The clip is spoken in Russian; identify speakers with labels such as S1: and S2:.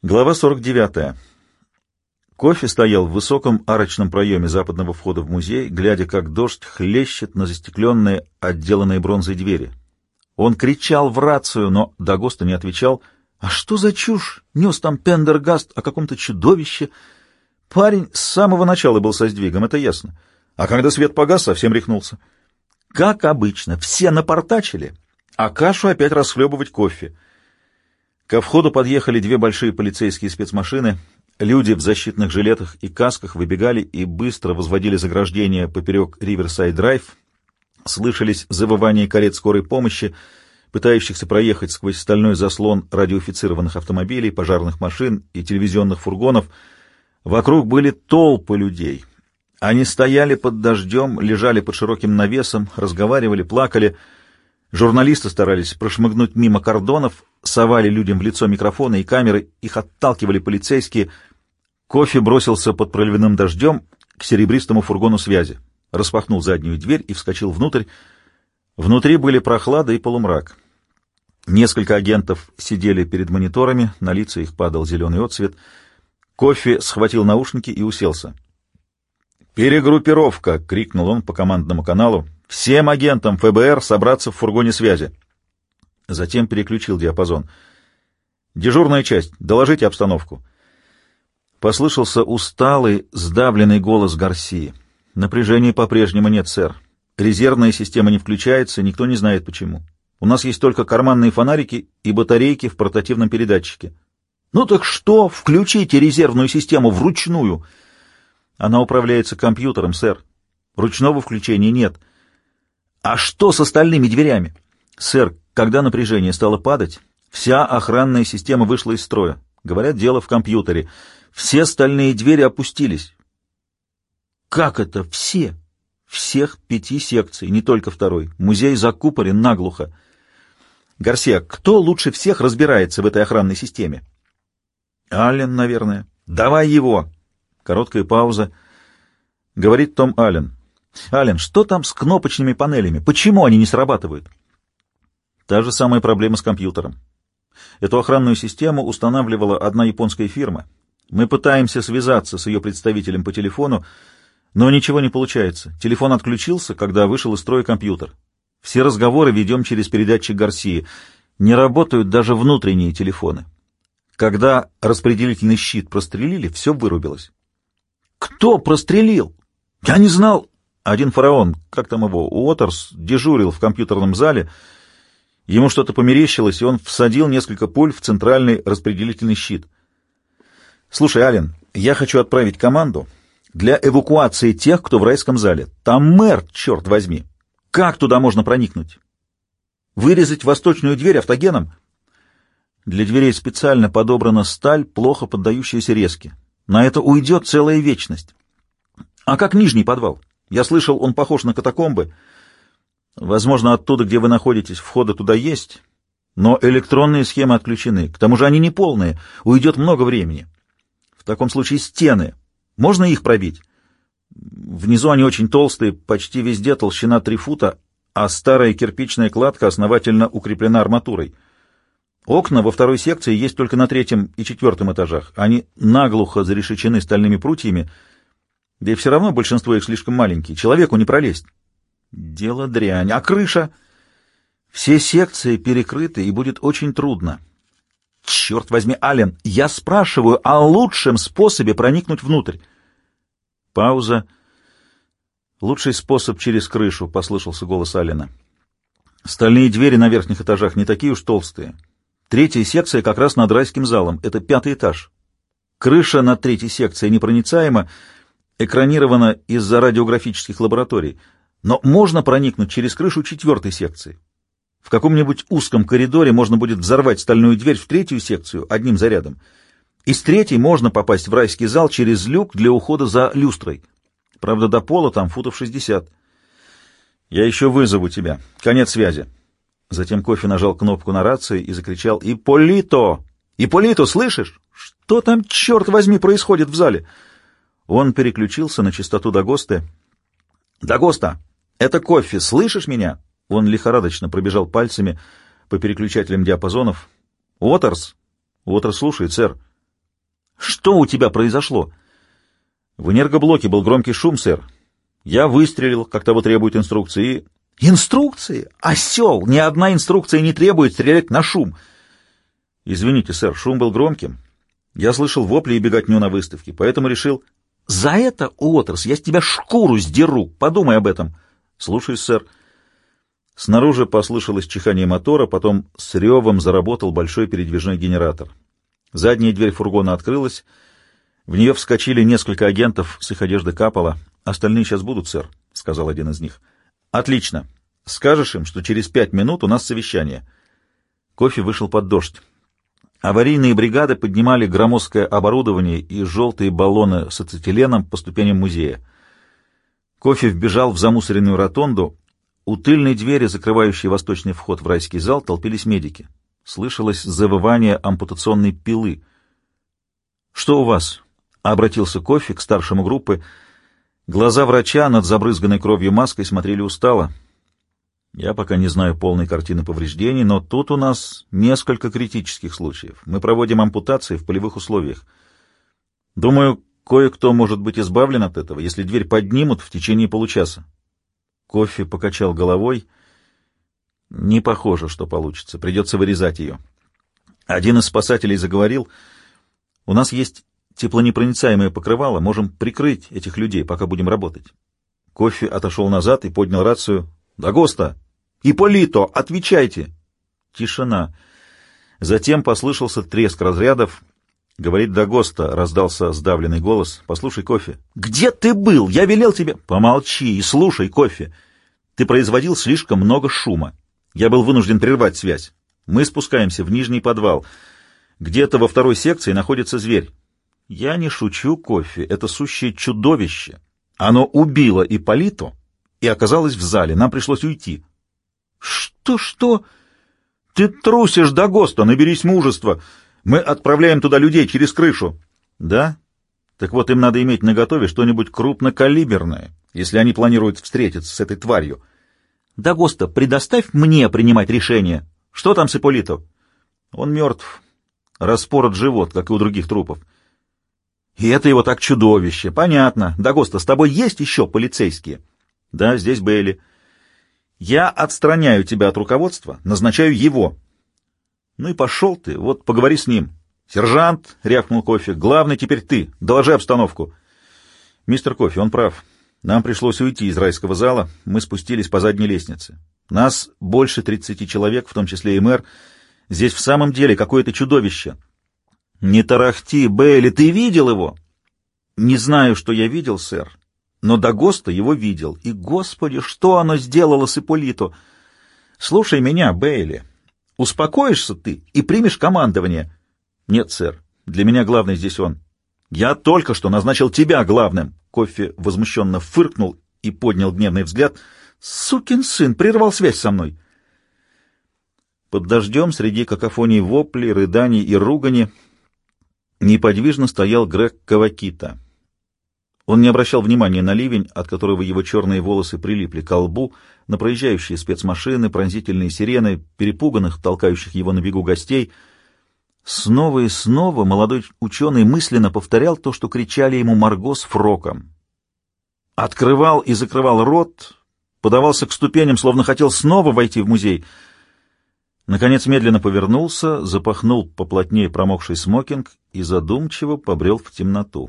S1: Глава 49. Кофе стоял в высоком арочном проеме западного входа в музей, глядя, как дождь хлещет на застекленные, отделанные бронзой двери. Он кричал в рацию, но Дагоста не отвечал. «А что за чушь? Нес там Пендергаст о каком-то чудовище?» Парень с самого начала был со сдвигом, это ясно. А когда свет погас, совсем рехнулся. Как обычно, все напортачили, а кашу опять расхлебывать кофе — Ко входу подъехали две большие полицейские спецмашины. Люди в защитных жилетах и касках выбегали и быстро возводили заграждение поперек Риверсайд-драйв. Слышались завывания карет скорой помощи, пытающихся проехать сквозь стальной заслон радиофицированных автомобилей, пожарных машин и телевизионных фургонов. Вокруг были толпы людей. Они стояли под дождем, лежали под широким навесом, разговаривали, плакали — Журналисты старались прошмыгнуть мимо кордонов, совали людям в лицо микрофоны и камеры, их отталкивали полицейские. Кофе бросился под проливным дождем к серебристому фургону связи, распахнул заднюю дверь и вскочил внутрь. Внутри были прохлада и полумрак. Несколько агентов сидели перед мониторами, на лица их падал зеленый отсвет. Кофе схватил наушники и уселся. «Перегруппировка!» — крикнул он по командному каналу. Всем агентам ФБР собраться в фургоне связи. Затем переключил диапазон. Дежурная часть, доложите обстановку. Послышался усталый, сдавленный голос Гарсии. Напряжения по-прежнему нет, сэр. Резервная система не включается, никто не знает почему. У нас есть только карманные фонарики и батарейки в портативном передатчике. Ну так что? Включите резервную систему вручную. Она управляется компьютером, сэр. Ручного включения нет. А что с остальными дверями? Сэр, когда напряжение стало падать, вся охранная система вышла из строя. Говорят, дело в компьютере. Все стальные двери опустились. Как это все? Всех пяти секций, не только второй. Музей закупорен наглухо. Гарсия, кто лучше всех разбирается в этой охранной системе? Аллен, наверное. Давай его. Короткая пауза. Говорит Том Аллен. Ален, что там с кнопочными панелями? Почему они не срабатывают? Та же самая проблема с компьютером. Эту охранную систему устанавливала одна японская фирма. Мы пытаемся связаться с ее представителем по телефону, но ничего не получается. Телефон отключился, когда вышел из строя компьютер. Все разговоры ведем через передатчик Гарсии. Не работают даже внутренние телефоны. Когда распределительный щит прострелили, все вырубилось. Кто прострелил? Я не знал. Один фараон, как там его, Уотерс, дежурил в компьютерном зале. Ему что-то померещилось, и он всадил несколько пуль в центральный распределительный щит. «Слушай, Ален, я хочу отправить команду для эвакуации тех, кто в райском зале. Там мэр, черт возьми! Как туда можно проникнуть? Вырезать восточную дверь автогеном?» Для дверей специально подобрана сталь, плохо поддающаяся резке. На это уйдет целая вечность. А как нижний подвал? Я слышал, он похож на катакомбы. Возможно, оттуда, где вы находитесь, входы туда есть, но электронные схемы отключены. К тому же они не полные, уйдет много времени. В таком случае стены. Можно их пробить? Внизу они очень толстые, почти везде толщина три фута, а старая кирпичная кладка основательно укреплена арматурой. Окна во второй секции есть только на третьем и четвертом этажах. Они наглухо зарешечены стальными прутьями — да и все равно большинство их слишком маленькие. Человеку не пролезть. Дело дрянь. А крыша? Все секции перекрыты, и будет очень трудно. Черт возьми, Ален, я спрашиваю о лучшем способе проникнуть внутрь. Пауза. Лучший способ через крышу, послышался голос Алена. Стальные двери на верхних этажах не такие уж толстые. Третья секция как раз над райским залом. Это пятый этаж. Крыша над третьей секцией непроницаема, экранировано из-за радиографических лабораторий, но можно проникнуть через крышу четвертой секции. В каком-нибудь узком коридоре можно будет взорвать стальную дверь в третью секцию одним зарядом. Из третьей можно попасть в райский зал через люк для ухода за люстрой. Правда, до пола там футов шестьдесят. Я еще вызову тебя. Конец связи. Затем кофе нажал кнопку на рации и закричал «Иполито! Иполито, слышишь? Что там, черт возьми, происходит в зале?» Он переключился на частоту Дагосты. «Дагоста, это кофе, слышишь меня?» Он лихорадочно пробежал пальцами по переключателям диапазонов. «Уотерс?» «Уотерс слушает, сэр». Что у тебя произошло? В энергоблоке был громкий шум, сэр. Я выстрелил, как того требует инструкции, и... Инструкции? Осел! Ни одна инструкция не требует стрелять на шум. Извините, сэр, шум был громким. Я слышал вопли и беготню на выставке, поэтому решил... За это, Уотерс, я с тебя шкуру сдеру. Подумай об этом. Слушаюсь, сэр. Снаружи послышалось чихание мотора, потом с ревом заработал большой передвижной генератор. Задняя дверь фургона открылась, в нее вскочили несколько агентов, с их одежды капало. «Остальные сейчас будут, сэр», — сказал один из них. «Отлично. Скажешь им, что через пять минут у нас совещание». Кофе вышел под дождь. Аварийные бригады поднимали громоздкое оборудование и желтые баллоны с ацетиленом по ступеням музея. Кофе вбежал в замусоренную ротонду. У тыльной двери, закрывающей восточный вход в райский зал, толпились медики. Слышалось завывание ампутационной пилы. «Что у вас?» — обратился Кофе к старшему группы. Глаза врача над забрызганной кровью маской смотрели устало. «Я пока не знаю полной картины повреждений, но тут у нас несколько критических случаев. Мы проводим ампутации в полевых условиях. Думаю, кое-кто может быть избавлен от этого, если дверь поднимут в течение получаса». Кофе покачал головой. «Не похоже, что получится. Придется вырезать ее». Один из спасателей заговорил. «У нас есть теплонепроницаемое покрывало, можем прикрыть этих людей, пока будем работать. Кофе отошел назад и поднял рацию. «Дагоста! Иполито! Отвечайте!» Тишина. Затем послышался треск разрядов. Говорит Дагоста, раздался сдавленный голос. «Послушай, кофе». «Где ты был? Я велел тебе...» «Помолчи и слушай, кофе. Ты производил слишком много шума. Я был вынужден прервать связь. Мы спускаемся в нижний подвал. Где-то во второй секции находится зверь. Я не шучу, кофе. Это сущее чудовище. Оно убило Ипполиту и оказалось в зале. Нам пришлось уйти. Что, что? Ты трусишь до ГОСТа, наберись мужества. Мы отправляем туда людей через крышу. Да? Так вот, им надо иметь наготове что-нибудь крупнокалиберное, если они планируют встретиться с этой тварью. Да, Госта, предоставь мне принимать решение. Что там с Ипполито? Он мертв. Распорот живот, как и у других трупов. И это его так чудовище. Понятно. Дагоста, с тобой есть еще полицейские? Да, здесь Бейли. Я отстраняю тебя от руководства, назначаю его. Ну и пошел ты, вот поговори с ним. Сержант, рявкнул Кофе, главный теперь ты, доложи обстановку. Мистер Кофе, он прав. Нам пришлось уйти из райского зала, мы спустились по задней лестнице. Нас больше тридцати человек, в том числе и мэр. Здесь в самом деле какое-то чудовище. «Не тарахти, Бейли, ты видел его?» «Не знаю, что я видел, сэр, но до ГОСТа его видел. И, господи, что оно сделало с Ипполиту? Слушай меня, Бейли, успокоишься ты и примешь командование?» «Нет, сэр, для меня главный здесь он. Я только что назначил тебя главным!» Кофе возмущенно фыркнул и поднял гневный взгляд. «Сукин сын прервал связь со мной!» Под дождем среди какофонии воплей, рыданий и ругани Неподвижно стоял Грег Кавакита. Он не обращал внимания на ливень, от которого его черные волосы прилипли к лбу, на проезжающие спецмашины, пронзительные сирены, перепуганных, толкающих его на бегу гостей. Снова и снова молодой ученый мысленно повторял то, что кричали ему Марго с Фроком. Открывал и закрывал рот, подавался к ступеням, словно хотел снова войти в музей — Наконец медленно повернулся, запахнул поплотнее промокший смокинг и задумчиво побрел в темноту.